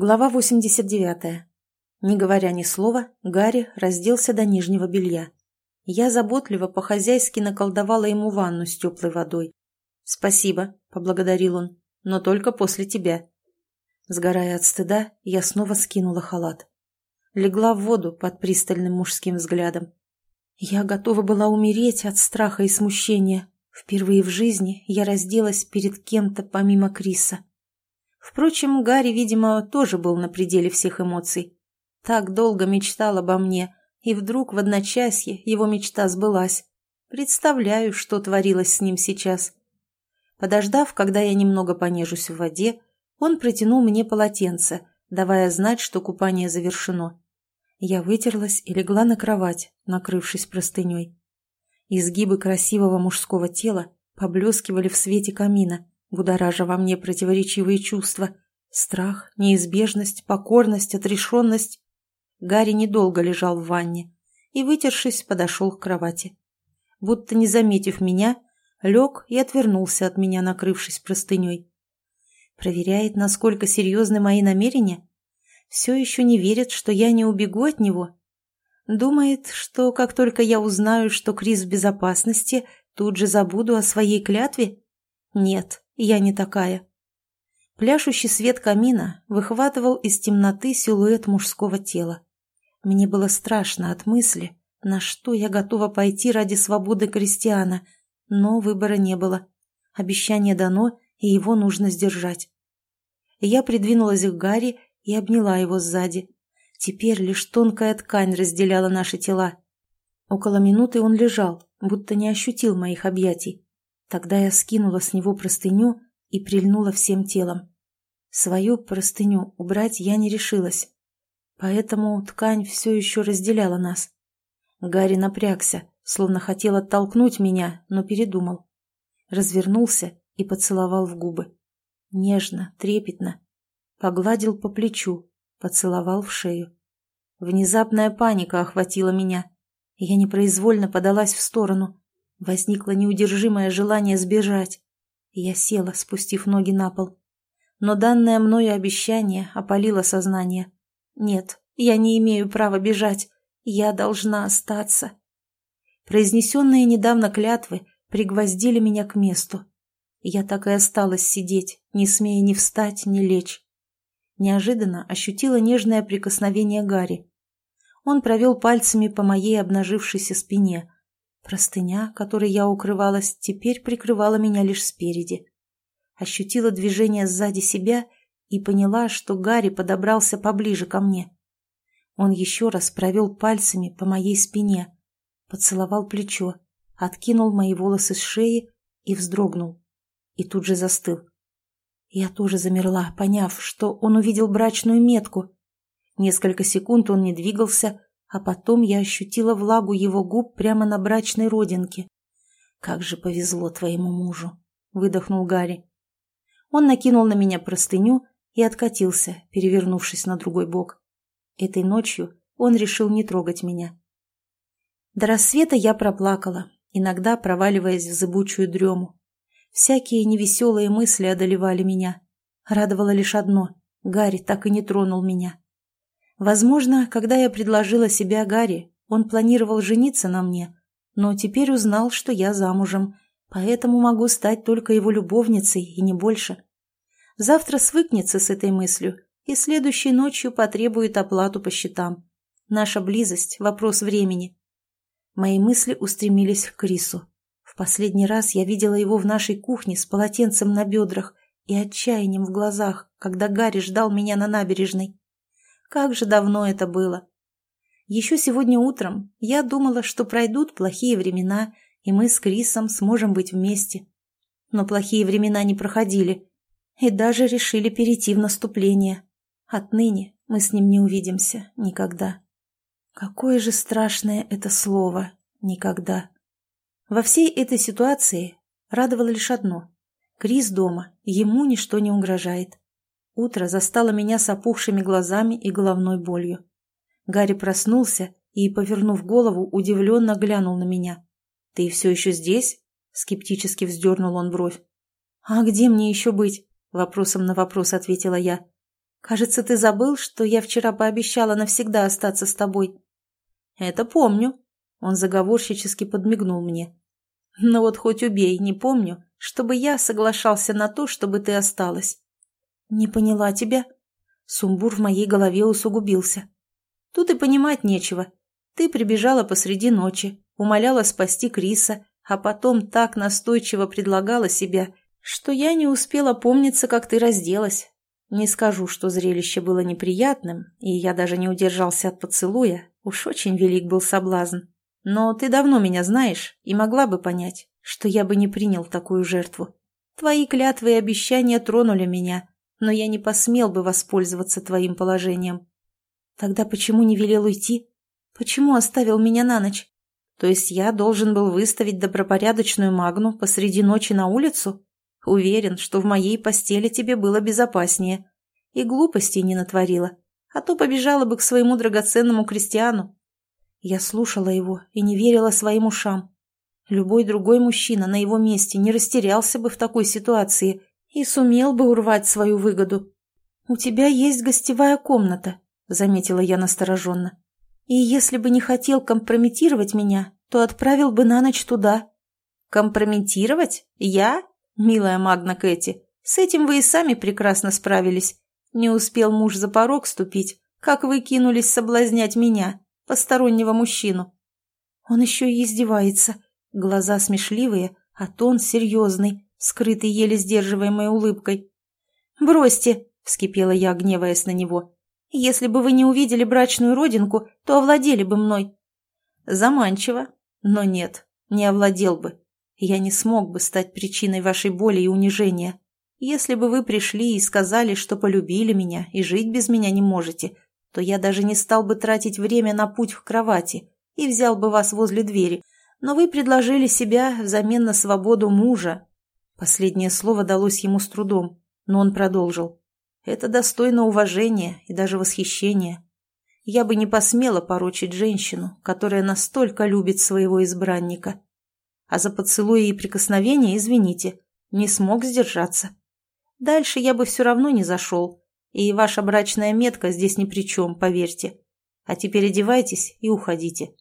Глава 89. Не говоря ни слова, Гарри разделся до нижнего белья. Я заботливо по-хозяйски наколдовала ему ванну с теплой водой. «Спасибо», — поблагодарил он, — «но только после тебя». Сгорая от стыда, я снова скинула халат. Легла в воду под пристальным мужским взглядом. Я готова была умереть от страха и смущения. Впервые в жизни я разделась перед кем-то помимо Криса. Впрочем, Гарри, видимо, тоже был на пределе всех эмоций. Так долго мечтал обо мне, и вдруг в одночасье его мечта сбылась. Представляю, что творилось с ним сейчас. Подождав, когда я немного понежусь в воде, он протянул мне полотенце, давая знать, что купание завершено. Я вытерлась и легла на кровать, накрывшись простыней. Изгибы красивого мужского тела поблескивали в свете камина, будоража во мне противоречивые чувства. Страх, неизбежность, покорность, отрешенность. Гарри недолго лежал в ванне и, вытершись, подошел к кровати. Будто не заметив меня, лег и отвернулся от меня, накрывшись простыней. Проверяет, насколько серьезны мои намерения? Все еще не верит, что я не убегу от него? Думает, что как только я узнаю, что Крис в безопасности, тут же забуду о своей клятве? Нет, я не такая. Пляшущий свет камина выхватывал из темноты силуэт мужского тела. Мне было страшно от мысли, на что я готова пойти ради свободы крестьяна, но выбора не было. Обещание дано, и его нужно сдержать. Я придвинулась к Гарри и обняла его сзади. Теперь лишь тонкая ткань разделяла наши тела. Около минуты он лежал, будто не ощутил моих объятий. Тогда я скинула с него простыню и прильнула всем телом. Свою простыню убрать я не решилась, поэтому ткань все еще разделяла нас. Гарри напрягся, словно хотел оттолкнуть меня, но передумал. Развернулся и поцеловал в губы. Нежно, трепетно. Погладил по плечу, поцеловал в шею. Внезапная паника охватила меня. Я непроизвольно подалась в сторону, Возникло неудержимое желание сбежать. Я села, спустив ноги на пол. Но данное мною обещание опалило сознание. Нет, я не имею права бежать. Я должна остаться. Произнесенные недавно клятвы пригвоздили меня к месту. Я так и осталась сидеть, не смея ни встать, ни лечь. Неожиданно ощутила нежное прикосновение Гарри. Он провел пальцами по моей обнажившейся спине, Простыня, которой я укрывалась, теперь прикрывала меня лишь спереди. Ощутила движение сзади себя и поняла, что Гарри подобрался поближе ко мне. Он еще раз провел пальцами по моей спине, поцеловал плечо, откинул мои волосы с шеи и вздрогнул. И тут же застыл. Я тоже замерла, поняв, что он увидел брачную метку. Несколько секунд он не двигался, а потом я ощутила влагу его губ прямо на брачной родинке. «Как же повезло твоему мужу!» — выдохнул Гарри. Он накинул на меня простыню и откатился, перевернувшись на другой бок. Этой ночью он решил не трогать меня. До рассвета я проплакала, иногда проваливаясь в зыбучую дрему. Всякие невеселые мысли одолевали меня. Радовало лишь одно — Гарри так и не тронул меня. Возможно, когда я предложила себя Гарри, он планировал жениться на мне, но теперь узнал, что я замужем, поэтому могу стать только его любовницей и не больше. Завтра свыкнется с этой мыслью и следующей ночью потребует оплату по счетам. Наша близость – вопрос времени. Мои мысли устремились к Крису. В последний раз я видела его в нашей кухне с полотенцем на бедрах и отчаянием в глазах, когда Гарри ждал меня на набережной. Как же давно это было! Еще сегодня утром я думала, что пройдут плохие времена, и мы с Крисом сможем быть вместе. Но плохие времена не проходили, и даже решили перейти в наступление. Отныне мы с ним не увидимся никогда. Какое же страшное это слово «никогда». Во всей этой ситуации радовало лишь одно. Крис дома, ему ничто не угрожает. Утро застало меня с опухшими глазами и головной болью. Гарри проснулся и, повернув голову, удивленно глянул на меня. «Ты все еще здесь?» — скептически вздернул он бровь. «А где мне еще быть?» — вопросом на вопрос ответила я. Кажется, ты забыл, что я вчера пообещала навсегда остаться с тобой». «Это помню», — он заговорщически подмигнул мне. «Но вот хоть убей, не помню, чтобы я соглашался на то, чтобы ты осталась». «Не поняла тебя?» Сумбур в моей голове усугубился. «Тут и понимать нечего. Ты прибежала посреди ночи, умоляла спасти Криса, а потом так настойчиво предлагала себя, что я не успела помниться, как ты разделась. Не скажу, что зрелище было неприятным, и я даже не удержался от поцелуя, уж очень велик был соблазн. Но ты давно меня знаешь и могла бы понять, что я бы не принял такую жертву. Твои клятвы и обещания тронули меня, но я не посмел бы воспользоваться твоим положением. Тогда почему не велел уйти? Почему оставил меня на ночь? То есть я должен был выставить добропорядочную Магну посреди ночи на улицу? Уверен, что в моей постели тебе было безопаснее. И глупостей не натворила, а то побежала бы к своему драгоценному крестьяну. Я слушала его и не верила своим ушам. Любой другой мужчина на его месте не растерялся бы в такой ситуации и сумел бы урвать свою выгоду. «У тебя есть гостевая комната», — заметила я настороженно. «И если бы не хотел компрометировать меня, то отправил бы на ночь туда». «Компрометировать? Я? Милая Магна Кэти, с этим вы и сами прекрасно справились. Не успел муж за порог ступить, как вы кинулись соблазнять меня, постороннего мужчину». Он еще и издевается. Глаза смешливые, а тон серьезный, скрытый еле сдерживаемой улыбкой. «Бросьте!» — вскипела я, гневаясь на него. «Если бы вы не увидели брачную родинку, то овладели бы мной». «Заманчиво, но нет, не овладел бы. Я не смог бы стать причиной вашей боли и унижения. Если бы вы пришли и сказали, что полюбили меня и жить без меня не можете, то я даже не стал бы тратить время на путь к кровати и взял бы вас возле двери. Но вы предложили себя взамен на свободу мужа, Последнее слово далось ему с трудом, но он продолжил. «Это достойно уважения и даже восхищения. Я бы не посмела порочить женщину, которая настолько любит своего избранника. А за поцелуи и прикосновения, извините, не смог сдержаться. Дальше я бы все равно не зашел, и ваша брачная метка здесь ни при чем, поверьте. А теперь одевайтесь и уходите».